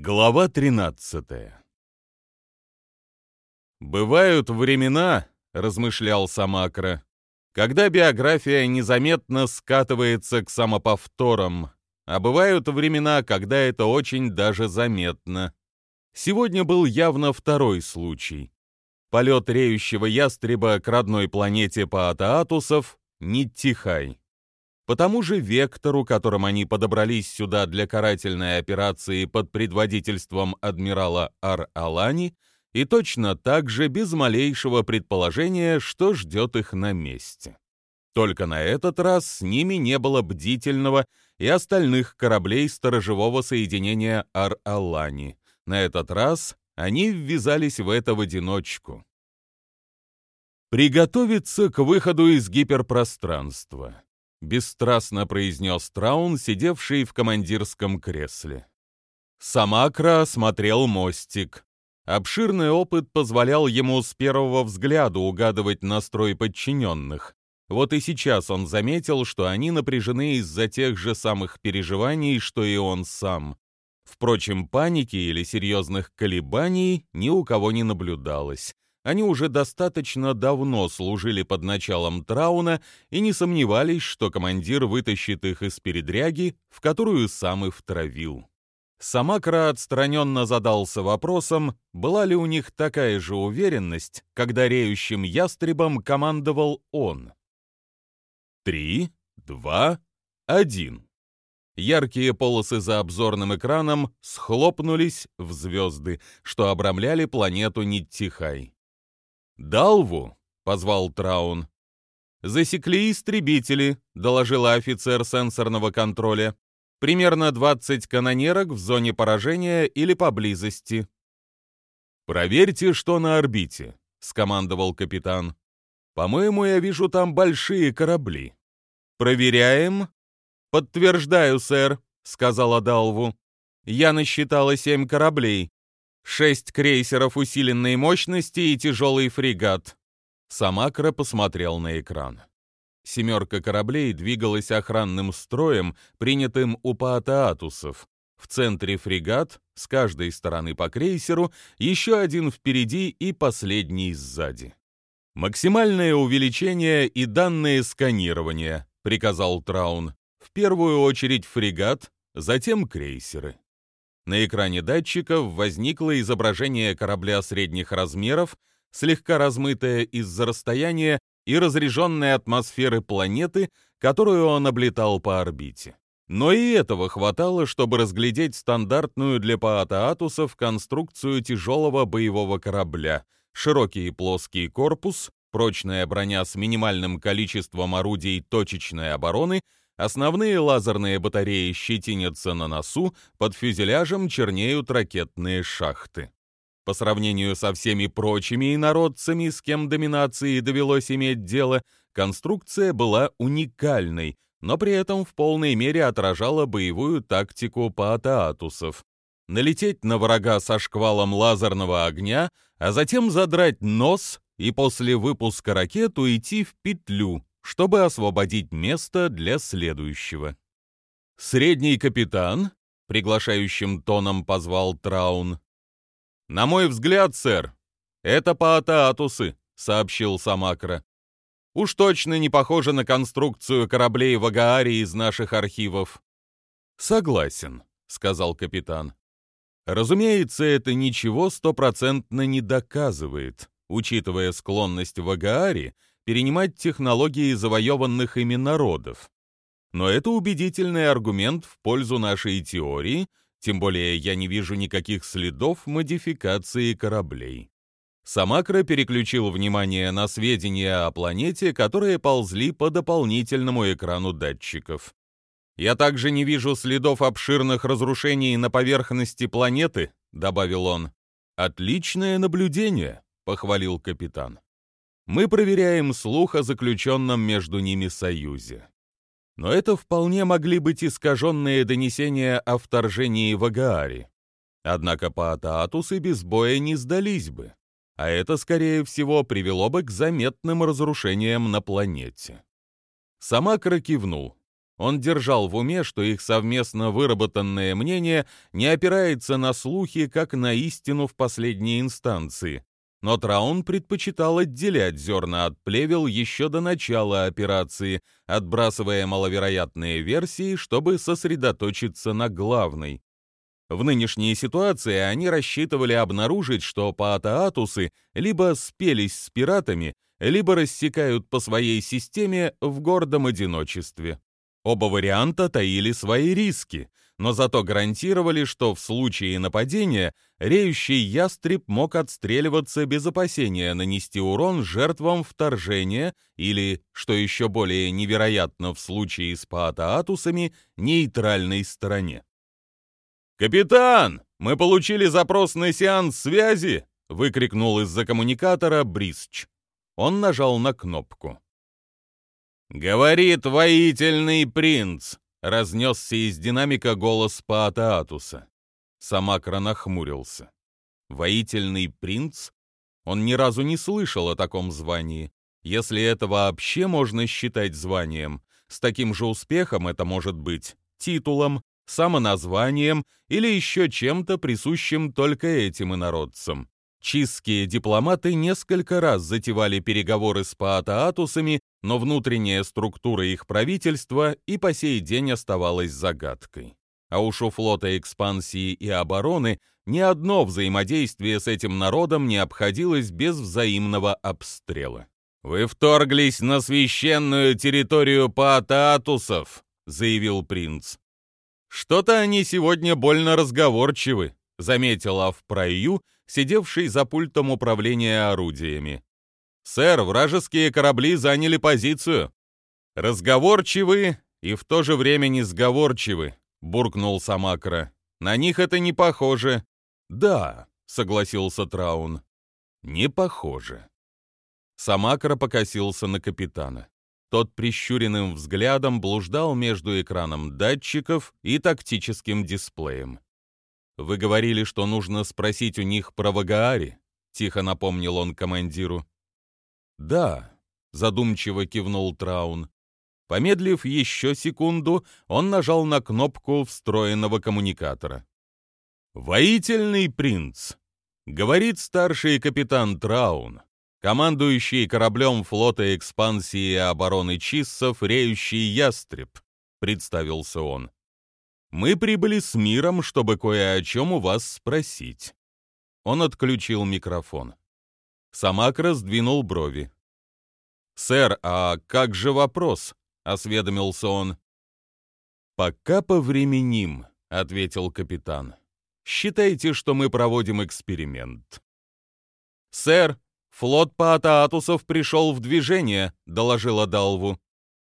Глава 13 «Бывают времена, — размышлял Самакра, — когда биография незаметно скатывается к самоповторам, а бывают времена, когда это очень даже заметно. Сегодня был явно второй случай. Полет реющего ястреба к родной планете Паатаатусов — Ниттихай. По тому же вектору, которым они подобрались сюда для карательной операции под предводительством адмирала Ар-Алани, и точно так же без малейшего предположения, что ждет их на месте. Только на этот раз с ними не было бдительного и остальных кораблей сторожевого соединения Ар-Алани. На этот раз они ввязались в это в одиночку. Приготовиться к выходу из гиперпространства. — бесстрастно произнес Траун, сидевший в командирском кресле. Самакра смотрел мостик. Обширный опыт позволял ему с первого взгляда угадывать настрой подчиненных. Вот и сейчас он заметил, что они напряжены из-за тех же самых переживаний, что и он сам. Впрочем, паники или серьезных колебаний ни у кого не наблюдалось. Они уже достаточно давно служили под началом Трауна и не сомневались, что командир вытащит их из передряги, в которую сам и втравил. Самакра отстраненно задался вопросом, была ли у них такая же уверенность, когда реющим ястребом командовал он. Три, два, один. Яркие полосы за обзорным экраном схлопнулись в звезды, что обрамляли планету Ниттихай. «Далву!» — позвал Траун. «Засекли истребители», — доложила офицер сенсорного контроля. «Примерно 20 канонерок в зоне поражения или поблизости». «Проверьте, что на орбите», — скомандовал капитан. «По-моему, я вижу там большие корабли». «Проверяем?» «Подтверждаю, сэр», — сказала Далву. «Я насчитала семь кораблей шесть крейсеров усиленной мощности и тяжелый фрегат. Самакра посмотрел на экран. Семерка кораблей двигалась охранным строем, принятым у паатаатусов. В центре фрегат, с каждой стороны по крейсеру, еще один впереди и последний сзади. «Максимальное увеличение и данные сканирования», — приказал Траун. «В первую очередь фрегат, затем крейсеры». На экране датчиков возникло изображение корабля средних размеров, слегка размытое из-за расстояния и разреженной атмосферы планеты, которую он облетал по орбите. Но и этого хватало, чтобы разглядеть стандартную для паатаатусов конструкцию тяжелого боевого корабля, широкий плоский корпус, прочная броня с минимальным количеством орудий точечной обороны — Основные лазерные батареи щетинятся на носу, под фюзеляжем чернеют ракетные шахты. По сравнению со всеми прочими инородцами, с кем доминации довелось иметь дело, конструкция была уникальной, но при этом в полной мере отражала боевую тактику паатаатусов. Налететь на врага со шквалом лазерного огня, а затем задрать нос и после выпуска ракет уйти в петлю, чтобы освободить место для следующего. «Средний капитан», — приглашающим тоном позвал Траун. «На мой взгляд, сэр, это паатаатусы», — сообщил Самакра. «Уж точно не похоже на конструкцию кораблей в Агааре из наших архивов». «Согласен», — сказал капитан. «Разумеется, это ничего стопроцентно не доказывает, учитывая склонность в Агааре перенимать технологии завоеванных ими народов. Но это убедительный аргумент в пользу нашей теории, тем более я не вижу никаких следов модификации кораблей. Самакра переключил внимание на сведения о планете, которые ползли по дополнительному экрану датчиков. «Я также не вижу следов обширных разрушений на поверхности планеты», — добавил он. «Отличное наблюдение», — похвалил капитан мы проверяем слух о заключенном между ними союзе. Но это вполне могли быть искаженные донесения о вторжении в Агааре. Однако Паатаатусы без боя не сдались бы, а это, скорее всего, привело бы к заметным разрушениям на планете. Самакра кивнул. Он держал в уме, что их совместно выработанное мнение не опирается на слухи, как на истину в последней инстанции. Но Траун предпочитал отделять зерна от плевел еще до начала операции, отбрасывая маловероятные версии, чтобы сосредоточиться на главной. В нынешней ситуации они рассчитывали обнаружить, что паатаатусы либо спелись с пиратами, либо рассекают по своей системе в гордом одиночестве. Оба варианта таили свои риски, но зато гарантировали, что в случае нападения реющий ястреб мог отстреливаться без опасения нанести урон жертвам вторжения или, что еще более невероятно в случае с паатаатусами, нейтральной стороне. «Капитан, мы получили запрос на сеанс связи!» — выкрикнул из-за коммуникатора Брисч. Он нажал на кнопку. «Говорит воительный принц!» — разнесся из динамика голос Паатаатуса. Самакра нахмурился. «Воительный принц?» Он ни разу не слышал о таком звании. Если это вообще можно считать званием, с таким же успехом это может быть титулом, самоназванием или еще чем-то присущим только этим инородцам. Чистские дипломаты несколько раз затевали переговоры с паатаатусами, но внутренняя структура их правительства и по сей день оставалась загадкой. А уж у флота экспансии и обороны ни одно взаимодействие с этим народом не обходилось без взаимного обстрела. «Вы вторглись на священную территорию паатаатусов», — заявил принц. «Что-то они сегодня больно разговорчивы», — заметил Авпраю, сидевший за пультом управления орудиями. «Сэр, вражеские корабли заняли позицию». «Разговорчивы и в то же время несговорчивы», — буркнул Самакра. «На них это не похоже». «Да», — согласился Траун. «Не похоже». Самакра покосился на капитана. Тот прищуренным взглядом блуждал между экраном датчиков и тактическим дисплеем. «Вы говорили, что нужно спросить у них про Вагаари?» — тихо напомнил он командиру. «Да», — задумчиво кивнул Траун. Помедлив еще секунду, он нажал на кнопку встроенного коммуникатора. «Воительный принц», — говорит старший капитан Траун командующий кораблем флота экспансии и обороны Чиссов «Реющий ястреб», — представился он. «Мы прибыли с миром, чтобы кое о чем у вас спросить». Он отключил микрофон. Самак раздвинул брови. «Сэр, а как же вопрос?» — осведомился он. «Пока повременим», — ответил капитан. «Считайте, что мы проводим эксперимент». «Сэр, «Флот Паатаатусов пришел в движение», — доложила Далву.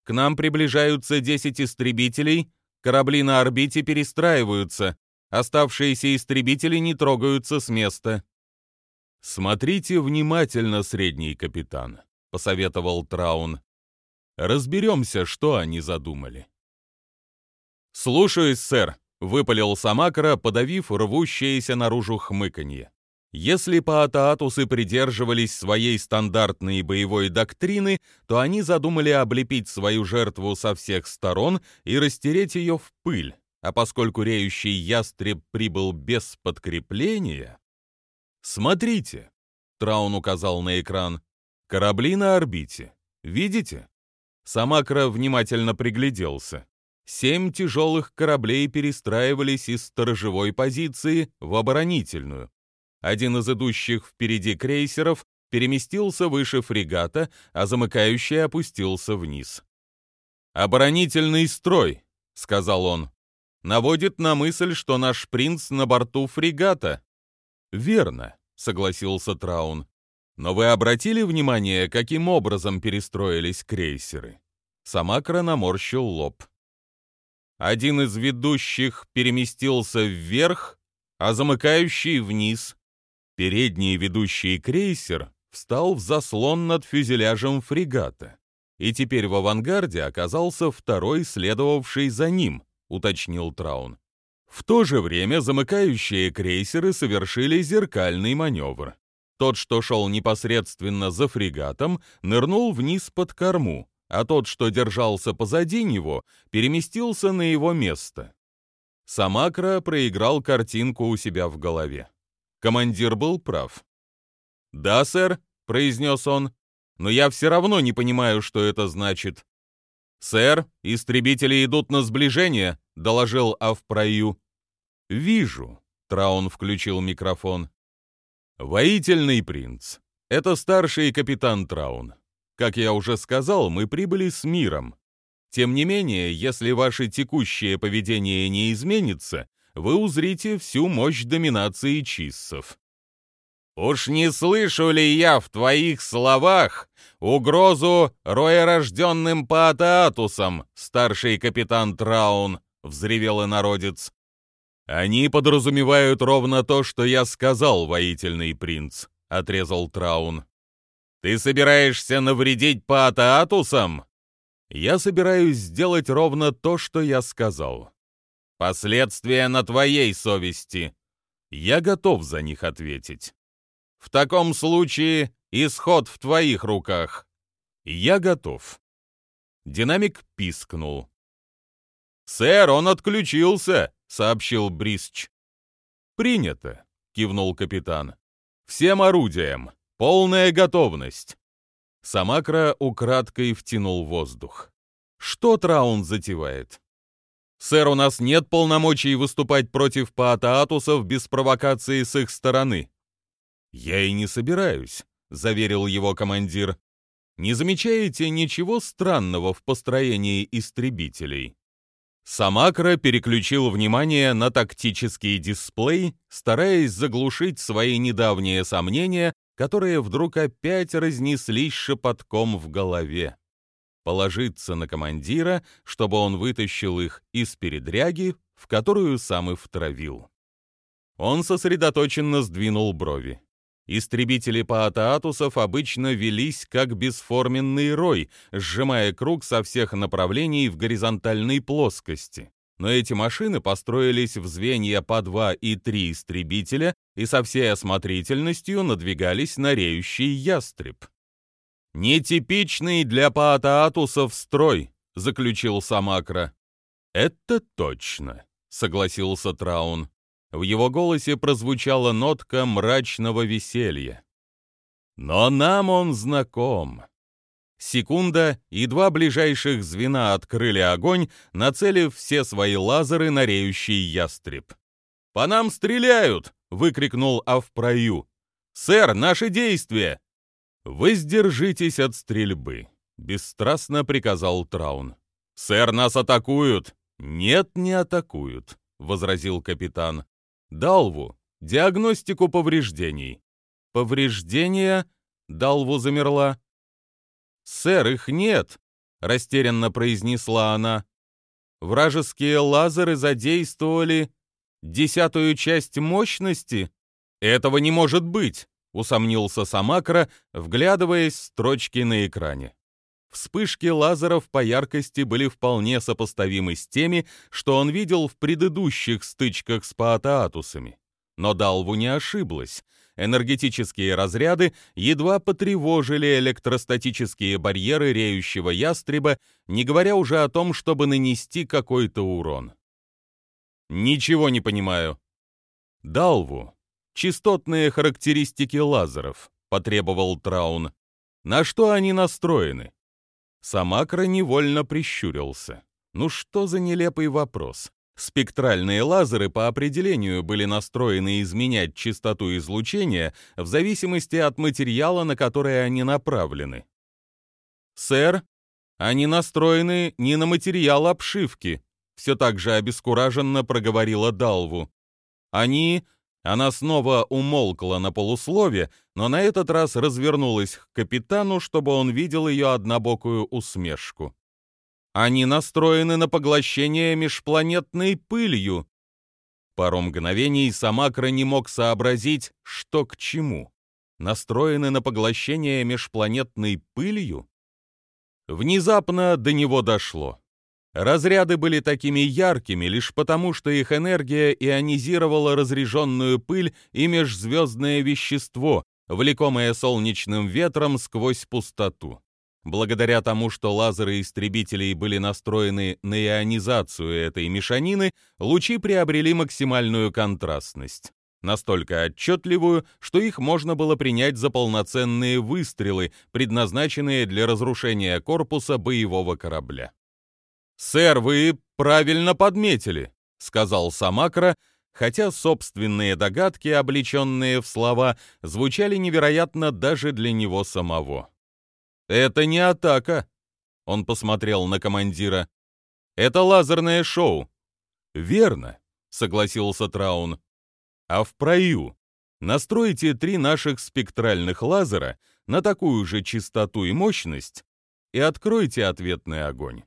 «К нам приближаются 10 истребителей, корабли на орбите перестраиваются, оставшиеся истребители не трогаются с места». «Смотрите внимательно, средний капитан», — посоветовал Траун. «Разберемся, что они задумали». «Слушаюсь, сэр», — выпалил Самакара, подавив рвущееся наружу хмыканье. Если паатаатусы придерживались своей стандартной боевой доктрины, то они задумали облепить свою жертву со всех сторон и растереть ее в пыль. А поскольку реющий ястреб прибыл без подкрепления... «Смотрите!» — Траун указал на экран. «Корабли на орбите. Видите?» Самакра внимательно пригляделся. Семь тяжелых кораблей перестраивались из сторожевой позиции в оборонительную. Один из идущих впереди крейсеров переместился выше фрегата, а замыкающий опустился вниз. «Оборонительный строй», — сказал он, — «наводит на мысль, что наш принц на борту фрегата». «Верно», — согласился Траун. «Но вы обратили внимание, каким образом перестроились крейсеры?» Самакра наморщил лоб. Один из ведущих переместился вверх, а замыкающий вниз. Передний ведущий крейсер встал в заслон над фюзеляжем фрегата, и теперь в авангарде оказался второй, следовавший за ним, уточнил Траун. В то же время замыкающие крейсеры совершили зеркальный маневр. Тот, что шел непосредственно за фрегатом, нырнул вниз под корму, а тот, что держался позади него, переместился на его место. Самакра проиграл картинку у себя в голове. Командир был прав. «Да, сэр», — произнес он, — «но я все равно не понимаю, что это значит». «Сэр, истребители идут на сближение», — доложил Авпраю. «Вижу», — Траун включил микрофон. «Воительный принц. Это старший капитан Траун. Как я уже сказал, мы прибыли с миром. Тем не менее, если ваше текущее поведение не изменится, вы узрите всю мощь доминации чиссов. «Уж не слышу ли я в твоих словах угрозу роерожденным паатаатусам, старший капитан Траун?» — взревел инородец. «Они подразумевают ровно то, что я сказал, воительный принц», — отрезал Траун. «Ты собираешься навредить паатаатусам?» «Я собираюсь сделать ровно то, что я сказал». «Последствия на твоей совести». «Я готов за них ответить». В таком случае исход в твоих руках. Я готов. Динамик пискнул. «Сэр, он отключился», — сообщил Брисч. «Принято», — кивнул капитан. «Всем орудиям. Полная готовность». Самакра украдкой втянул воздух. «Что Траун затевает?» «Сэр, у нас нет полномочий выступать против паатаатусов без провокации с их стороны», «Я и не собираюсь», — заверил его командир. «Не замечаете ничего странного в построении истребителей?» Самакра переключил внимание на тактический дисплей, стараясь заглушить свои недавние сомнения, которые вдруг опять разнеслись шепотком в голове. Положиться на командира, чтобы он вытащил их из передряги, в которую сам и втравил. Он сосредоточенно сдвинул брови. Истребители паатаатусов обычно велись как бесформенный рой, сжимая круг со всех направлений в горизонтальной плоскости. Но эти машины построились в звенья по два и три истребителя и со всей осмотрительностью надвигались на реющий ястреб. «Нетипичный для паатаатусов строй», — заключил Самакра. «Это точно», — согласился Траун. В его голосе прозвучала нотка мрачного веселья. «Но нам он знаком». Секунда, и два ближайших звена открыли огонь, нацелив все свои лазеры на реющий ястреб. «По нам стреляют!» — выкрикнул Авпраю. «Сэр, наши действия!» «Воздержитесь от стрельбы», — бесстрастно приказал Траун. «Сэр, нас атакуют!» «Нет, не атакуют», — возразил капитан. Далву, диагностику повреждений. Повреждения? Далву замерла. «Сэр, их нет», — растерянно произнесла она. «Вражеские лазеры задействовали десятую часть мощности? Этого не может быть», — усомнился Самакра, вглядываясь в строчки на экране. Вспышки лазеров по яркости были вполне сопоставимы с теми, что он видел в предыдущих стычках с паатаатусами. Но Далву не ошиблась. Энергетические разряды едва потревожили электростатические барьеры реющего ястреба, не говоря уже о том, чтобы нанести какой-то урон. «Ничего не понимаю». «Далву. Частотные характеристики лазеров», — потребовал Траун. «На что они настроены?» Самакра невольно прищурился. Ну что за нелепый вопрос? Спектральные лазеры по определению были настроены изменять частоту излучения в зависимости от материала, на который они направлены. «Сэр, они настроены не на материал обшивки», все так же обескураженно проговорила Далву. «Они она снова умолкла на полуслове, но на этот раз развернулась к капитану, чтобы он видел ее однобокую усмешку. «Они настроены на поглощение межпланетной пылью». Пару мгновений Самакра не мог сообразить, что к чему. Настроены на поглощение межпланетной пылью? Внезапно до него дошло. Разряды были такими яркими лишь потому, что их энергия ионизировала разреженную пыль и межзвездное вещество, влекомое солнечным ветром сквозь пустоту. Благодаря тому, что лазеры истребителей были настроены на ионизацию этой мешанины, лучи приобрели максимальную контрастность. Настолько отчетливую, что их можно было принять за полноценные выстрелы, предназначенные для разрушения корпуса боевого корабля. «Сэр, вы правильно подметили», — сказал Самакра, хотя собственные догадки, облеченные в слова, звучали невероятно даже для него самого. «Это не атака», — он посмотрел на командира. «Это лазерное шоу». «Верно», — согласился Траун. «А в прою настройте три наших спектральных лазера на такую же частоту и мощность и откройте ответный огонь.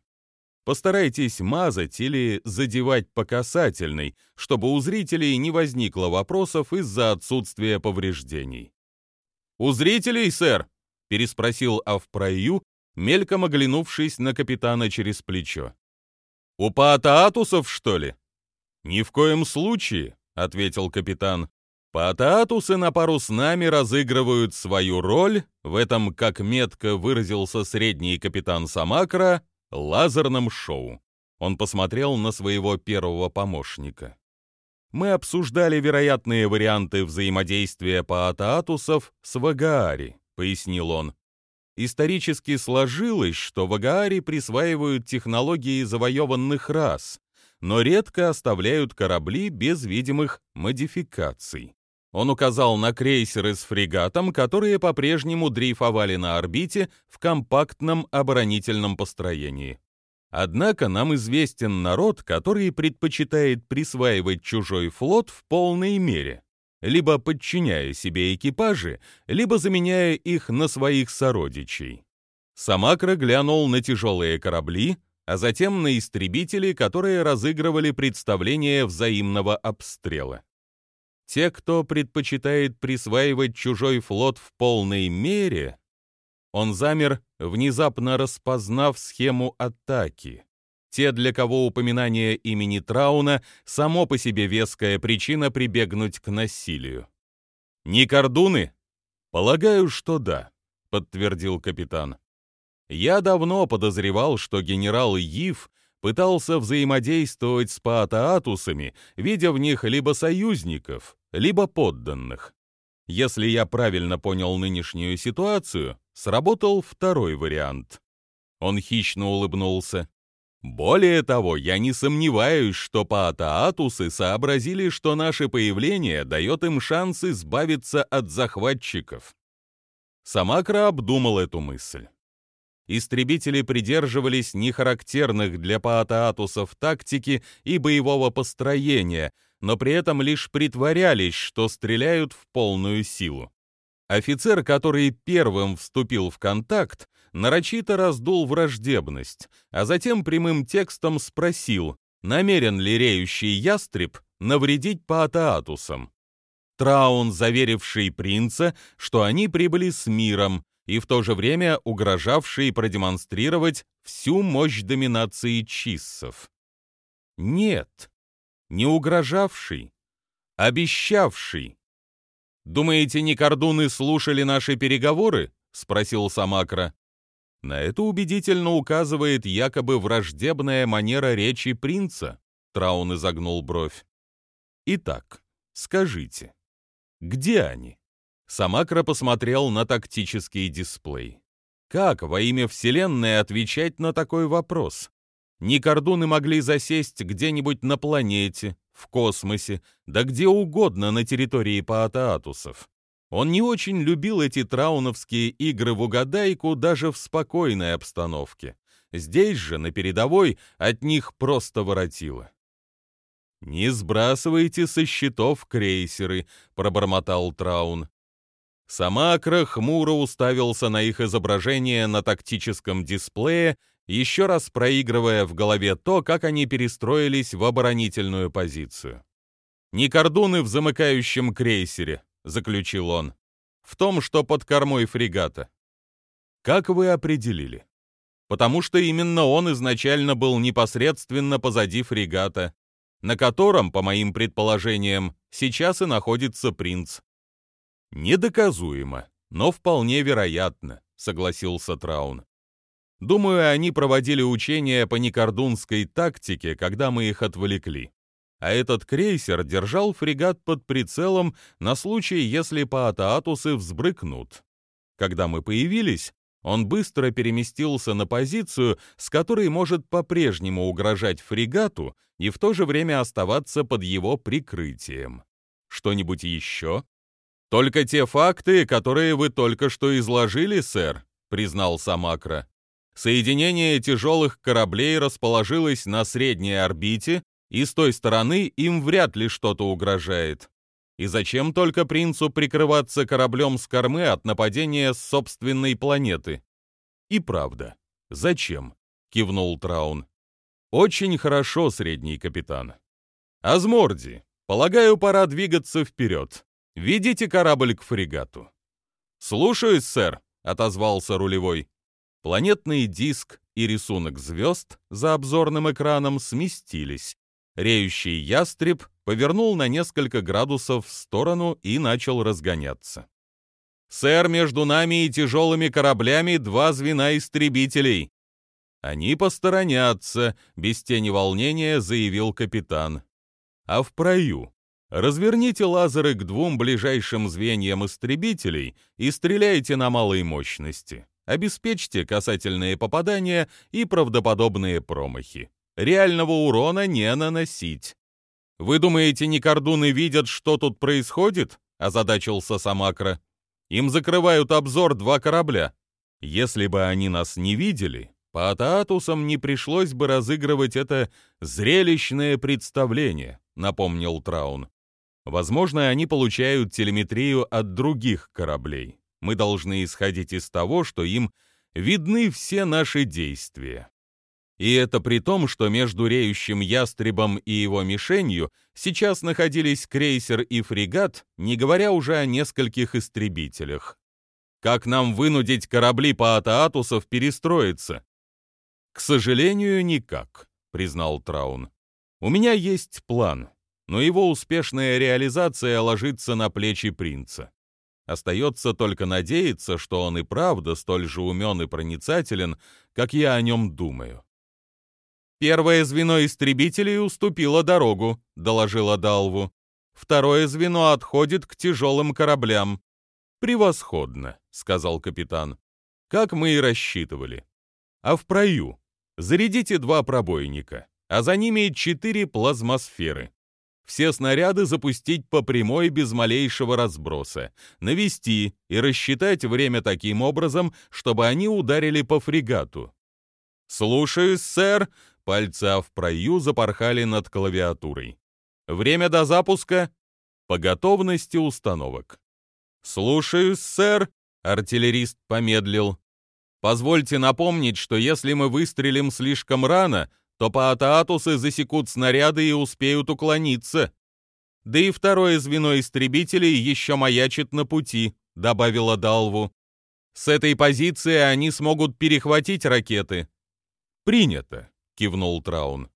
Постарайтесь мазать или задевать по касательной, чтобы у зрителей не возникло вопросов из-за отсутствия повреждений. «У зрителей, сэр?» — переспросил Авпраю, мельком оглянувшись на капитана через плечо. «У паатаатусов, что ли?» «Ни в коем случае», — ответил капитан. «Паатаатусы на пару с нами разыгрывают свою роль в этом, как метко выразился средний капитан Самакра, лазерном шоу». Он посмотрел на своего первого помощника. Мы обсуждали вероятные варианты взаимодействия паатаатусов с Вагаари. — пояснил он. Исторически сложилось, что в Агааре присваивают технологии завоеванных рас, но редко оставляют корабли без видимых модификаций. Он указал на крейсеры с фрегатом, которые по-прежнему дрейфовали на орбите в компактном оборонительном построении. Однако нам известен народ, который предпочитает присваивать чужой флот в полной мере либо подчиняя себе экипажи, либо заменяя их на своих сородичей. Самакра глянул на тяжелые корабли, а затем на истребители, которые разыгрывали представление взаимного обстрела. Те, кто предпочитает присваивать чужой флот в полной мере, он замер, внезапно распознав схему атаки те, для кого упоминание имени Трауна само по себе веская причина прибегнуть к насилию. «Не кордуны?» «Полагаю, что да», — подтвердил капитан. «Я давно подозревал, что генерал Ив пытался взаимодействовать с паатаатусами, видя в них либо союзников, либо подданных. Если я правильно понял нынешнюю ситуацию, сработал второй вариант». Он хищно улыбнулся. Более того, я не сомневаюсь, что паатаатусы сообразили, что наше появление дает им шанс избавиться от захватчиков. Самакра обдумал эту мысль. Истребители придерживались нехарактерных для паатаатусов тактики и боевого построения, но при этом лишь притворялись, что стреляют в полную силу. Офицер, который первым вступил в контакт, нарочито раздул враждебность, а затем прямым текстом спросил, намерен ли реющий ястреб навредить Паатаатусам. Траун, заверивший принца, что они прибыли с миром, и в то же время угрожавший продемонстрировать всю мощь доминации чиссов. Нет, не угрожавший, обещавший. «Думаете, не кордуны слушали наши переговоры?» — спросил Самакра. На это убедительно указывает якобы враждебная манера речи принца, Траун изогнул бровь. Итак, скажите, где они? Самакра посмотрел на тактический дисплей. Как во имя Вселенной отвечать на такой вопрос? Никордуны могли засесть где-нибудь на планете, в космосе, да где угодно на территории Паатаатусов. Он не очень любил эти трауновские игры в угадайку даже в спокойной обстановке. Здесь же, на передовой, от них просто воротило. «Не сбрасывайте со счетов крейсеры», — пробормотал Траун. Самакра хмуро уставился на их изображение на тактическом дисплее, еще раз проигрывая в голове то, как они перестроились в оборонительную позицию. «Не кордуны в замыкающем крейсере», заключил он, в том, что под кормой фрегата. Как вы определили? Потому что именно он изначально был непосредственно позади фрегата, на котором, по моим предположениям, сейчас и находится принц. Недоказуемо, но вполне вероятно, согласился Траун. Думаю, они проводили учения по некордунской тактике, когда мы их отвлекли. А этот крейсер держал фрегат под прицелом на случай, если паатаатусы взбрыкнут. Когда мы появились, он быстро переместился на позицию, с которой может по-прежнему угрожать фрегату и в то же время оставаться под его прикрытием. Что-нибудь еще? Только те факты, которые вы только что изложили, сэр, признал Самакра. Соединение тяжелых кораблей расположилось на средней орбите, и с той стороны им вряд ли что-то угрожает. И зачем только принцу прикрываться кораблем с кормы от нападения с собственной планеты? И правда, зачем? кивнул Траун. Очень хорошо, средний капитан. Азморди, полагаю, пора двигаться вперед. Ведите корабль к фрегату. Слушаюсь, сэр, отозвался рулевой. Планетный диск и рисунок звезд за обзорным экраном сместились. Реющий ястреб повернул на несколько градусов в сторону и начал разгоняться. «Сэр, между нами и тяжелыми кораблями два звена истребителей!» «Они посторонятся», — без тени волнения заявил капитан. «А в прою разверните лазеры к двум ближайшим звеньям истребителей и стреляйте на малой мощности. Обеспечьте касательные попадания и правдоподобные промахи. Реального урона не наносить. Вы думаете, Никордуны видят, что тут происходит? озадачился Самакра. Им закрывают обзор два корабля. Если бы они нас не видели, по Атаатусам не пришлось бы разыгрывать это зрелищное представление, напомнил Траун. Возможно, они получают телеметрию от других кораблей мы должны исходить из того, что им видны все наши действия. И это при том, что между реющим ястребом и его мишенью сейчас находились крейсер и фрегат, не говоря уже о нескольких истребителях. Как нам вынудить корабли по Атаатусов перестроиться? К сожалению, никак, признал Траун. У меня есть план, но его успешная реализация ложится на плечи принца. Остается только надеяться, что он и правда столь же умен и проницателен, как я о нем думаю. «Первое звено истребителей уступило дорогу», — доложила Далву. «Второе звено отходит к тяжелым кораблям». «Превосходно», — сказал капитан. «Как мы и рассчитывали. А в прою зарядите два пробойника, а за ними четыре плазмосферы все снаряды запустить по прямой без малейшего разброса, навести и рассчитать время таким образом, чтобы они ударили по фрегату. «Слушаюсь, сэр!» — пальцы прою запорхали над клавиатурой. «Время до запуска?» «По готовности установок». «Слушаюсь, сэр!» — артиллерист помедлил. «Позвольте напомнить, что если мы выстрелим слишком рано, то паатаатусы засекут снаряды и успеют уклониться. Да и второе звено истребителей еще маячит на пути, добавила Далву. С этой позиции они смогут перехватить ракеты. Принято, кивнул Траун.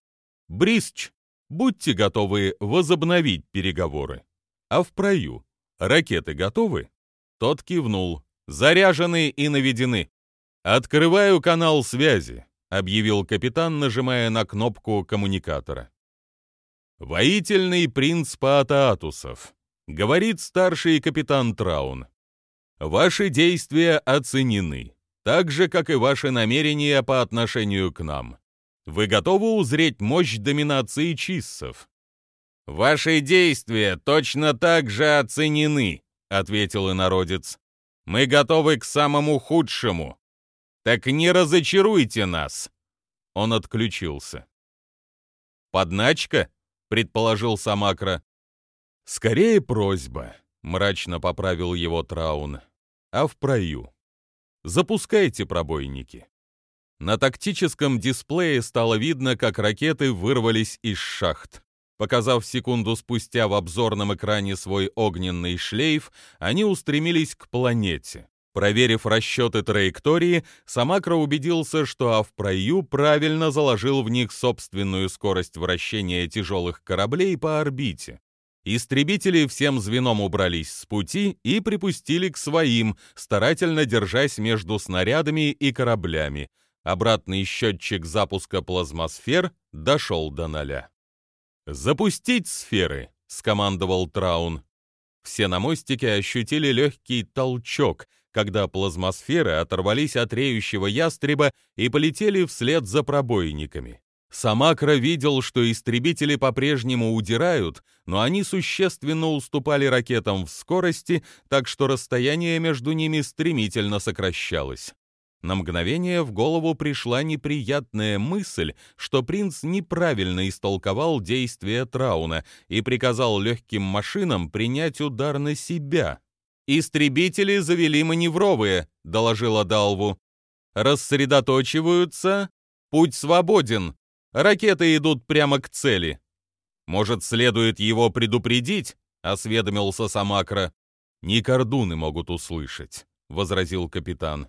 Брисч, будьте готовы возобновить переговоры. А в прою ракеты готовы? Тот кивнул. Заряжены и наведены. Открываю канал связи. — объявил капитан, нажимая на кнопку коммуникатора. «Воительный принц Паатаатусов», — говорит старший капитан Траун. «Ваши действия оценены, так же, как и ваши намерения по отношению к нам. Вы готовы узреть мощь доминации чиссов?» «Ваши действия точно так же оценены», — ответил инородец. «Мы готовы к самому худшему, так не разочаруйте нас!» Он отключился. «Подначка?» — предположил Самакра. «Скорее просьба», — мрачно поправил его Траун. «А в прою. Запускайте пробойники». На тактическом дисплее стало видно, как ракеты вырвались из шахт. Показав секунду спустя в обзорном экране свой огненный шлейф, они устремились к планете. Проверив расчеты траектории, Самакра убедился, что Авпраю правильно заложил в них собственную скорость вращения тяжелых кораблей по орбите. Истребители всем звеном убрались с пути и припустили к своим, старательно держась между снарядами и кораблями, Обратный счетчик запуска плазмосфер дошел до ноля. «Запустить сферы!» — скомандовал Траун. Все на мостике ощутили легкий толчок, когда плазмосферы оторвались от реющего ястреба и полетели вслед за пробойниками. Самакра видел, что истребители по-прежнему удирают, но они существенно уступали ракетам в скорости, так что расстояние между ними стремительно сокращалось. На мгновение в голову пришла неприятная мысль, что принц неправильно истолковал действия Трауна и приказал легким машинам принять удар на себя. «Истребители завели маневровые», — доложила Далву. «Рассредоточиваются. Путь свободен. Ракеты идут прямо к цели. Может, следует его предупредить? осведомился Самакра. Не кордуны могут услышать, возразил капитан.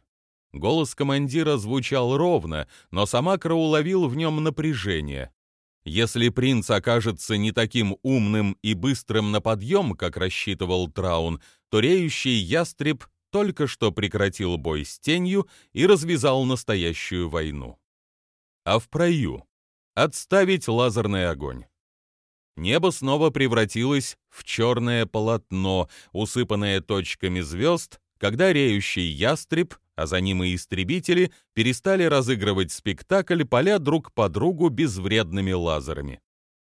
Голос командира звучал ровно, но Самакра уловил в нем напряжение. Если принц окажется не таким умным и быстрым на подъем, как рассчитывал Траун, то реющий ястреб только что прекратил бой с тенью и развязал настоящую войну. А в прою Отставить лазерный огонь. Небо снова превратилось в черное полотно, усыпанное точками звезд, когда реющий ястреб, а за ним и истребители, перестали разыгрывать спектакль, поля друг по другу безвредными лазерами.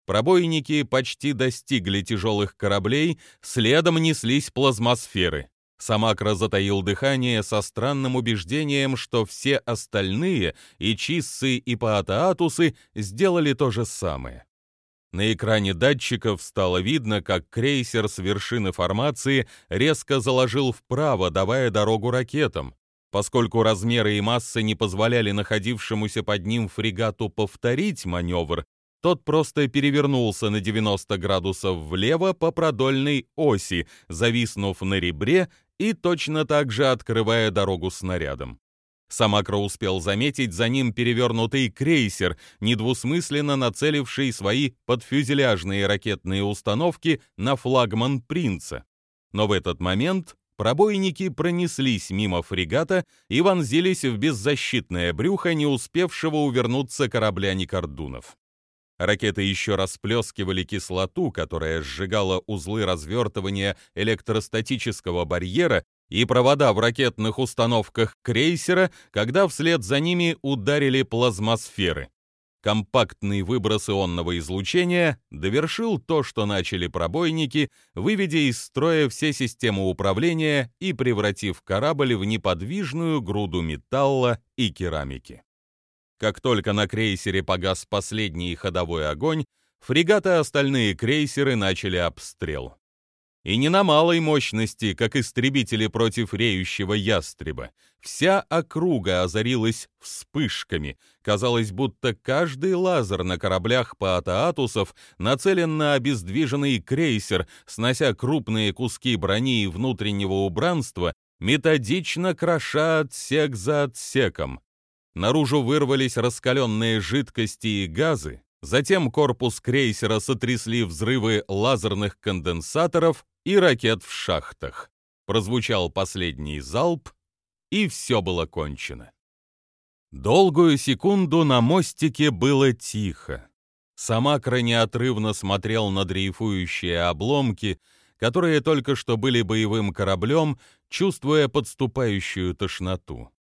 Пробойники почти достигли тяжелых кораблей, следом неслись плазмосферы. Самакра затаил дыхание со странным убеждением, что все остальные, и Чиссы, и Паатаатусы, сделали то же самое. На экране датчиков стало видно, как крейсер с вершины формации резко заложил вправо, давая дорогу ракетам. Поскольку размеры и масса не позволяли находившемуся под ним фрегату повторить маневр, тот просто перевернулся на 90 градусов влево по продольной оси, зависнув на ребре и точно так же открывая дорогу снарядом. Самакро успел заметить за ним перевернутый крейсер, недвусмысленно нацеливший свои подфюзеляжные ракетные установки на флагман «Принца». Но в этот момент пробойники пронеслись мимо фрегата и вонзились в беззащитное брюхо не успевшего увернуться корабля Никордунов. Ракеты еще расплескивали кислоту, которая сжигала узлы развертывания электростатического барьера и провода в ракетных установках крейсера, когда вслед за ними ударили плазмосферы. Компактный выброс ионного излучения довершил то, что начали пробойники, выведя из строя все системы управления и превратив корабль в неподвижную груду металла и керамики. Как только на крейсере погас последний ходовой огонь, фрегаты и остальные крейсеры начали обстрел. И не на малой мощности, как истребители против реющего ястреба. Вся округа озарилась вспышками. Казалось, будто каждый лазер на кораблях паатаатусов нацелен на обездвиженный крейсер, снося крупные куски брони и внутреннего убранства, методично кроша отсек за отсеком. Наружу вырвались раскаленные жидкости и газы, затем корпус крейсера сотрясли взрывы лазерных конденсаторов и ракет в шахтах. Прозвучал последний залп, и все было кончено. Долгую секунду на мостике было тихо. Самакра неотрывно смотрел на дрейфующие обломки, которые только что были боевым кораблем, чувствуя подступающую тошноту.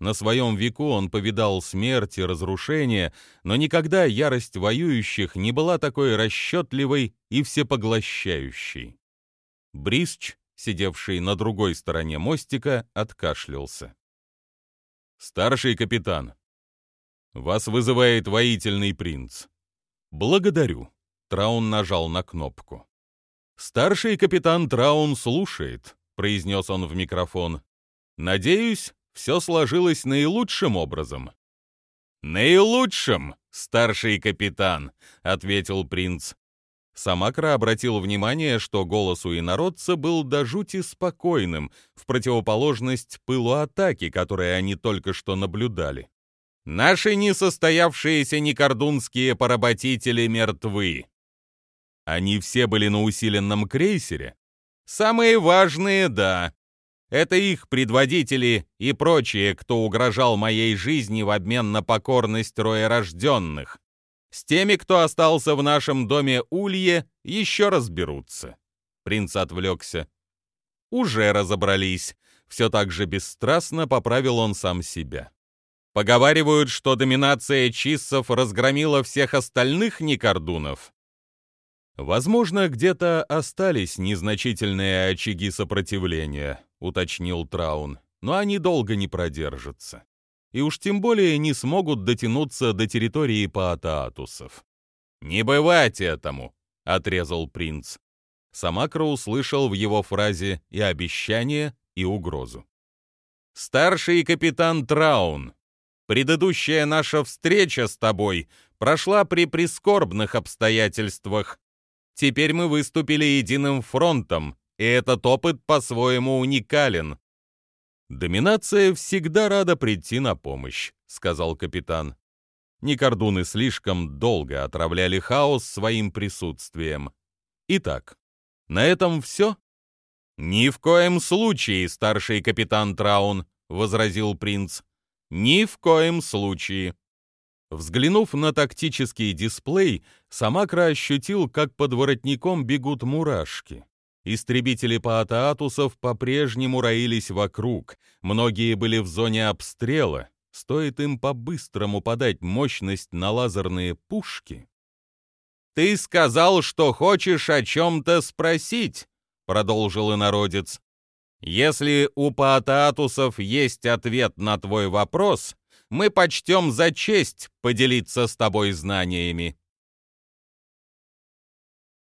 На своем веку он повидал смерть и разрушение, но никогда ярость воюющих не была такой расчетливой и всепоглощающей. Брисч, сидевший на другой стороне мостика, откашлялся. «Старший капитан, вас вызывает воительный принц». «Благодарю», — Траун нажал на кнопку. «Старший капитан Траун слушает», — произнес он в микрофон. «Надеюсь, все сложилось наилучшим образом. «Наилучшим, старший капитан», — ответил принц. Самакра обратил внимание, что голос у инородца был до жути спокойным, в противоположность пылу атаки, которые они только что наблюдали. «Наши несостоявшиеся некордунские поработители мертвы». Они все были на усиленном крейсере? Самые важные — да. Это их предводители и прочие, кто угрожал моей жизни в обмен на покорность роерожденных. С теми, кто остался в нашем доме Улье, еще разберутся. Принц отвлекся. Уже разобрались. Все так же бесстрастно поправил он сам себя. Поговаривают, что доминация чиссов разгромила всех остальных никордунов. Возможно, где-то остались незначительные очаги сопротивления, уточнил Траун, но они долго не продержатся. И уж тем более не смогут дотянуться до территории паатаатусов. «Не бывать этому!» — отрезал принц. Самакра услышал в его фразе и обещание, и угрозу. «Старший капитан Траун, предыдущая наша встреча с тобой прошла при прискорбных обстоятельствах. Теперь мы выступили единым фронтом, и этот опыт по-своему уникален». «Доминация всегда рада прийти на помощь», — сказал капитан. Никордуны слишком долго отравляли хаос своим присутствием. Итак, на этом все? «Ни в коем случае, старший капитан Траун», — возразил принц. «Ни в коем случае». Взглянув на тактический дисплей, Самакра ощутил, как под воротником бегут мурашки. Истребители паатаатусов по-прежнему роились вокруг, многие были в зоне обстрела. Стоит им по-быстрому подать мощность на лазерные пушки. «Ты сказал, что хочешь о чем-то спросить», — продолжил инородец. «Если у паатаатусов есть ответ на твой вопрос, мы почтем за честь поделиться с тобой знаниями».